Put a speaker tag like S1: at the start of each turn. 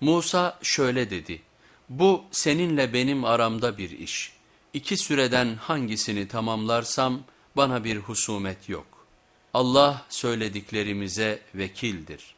S1: Musa şöyle dedi, bu seninle benim aramda bir iş. İki süreden hangisini tamamlarsam bana bir husumet yok. Allah söylediklerimize vekildir.''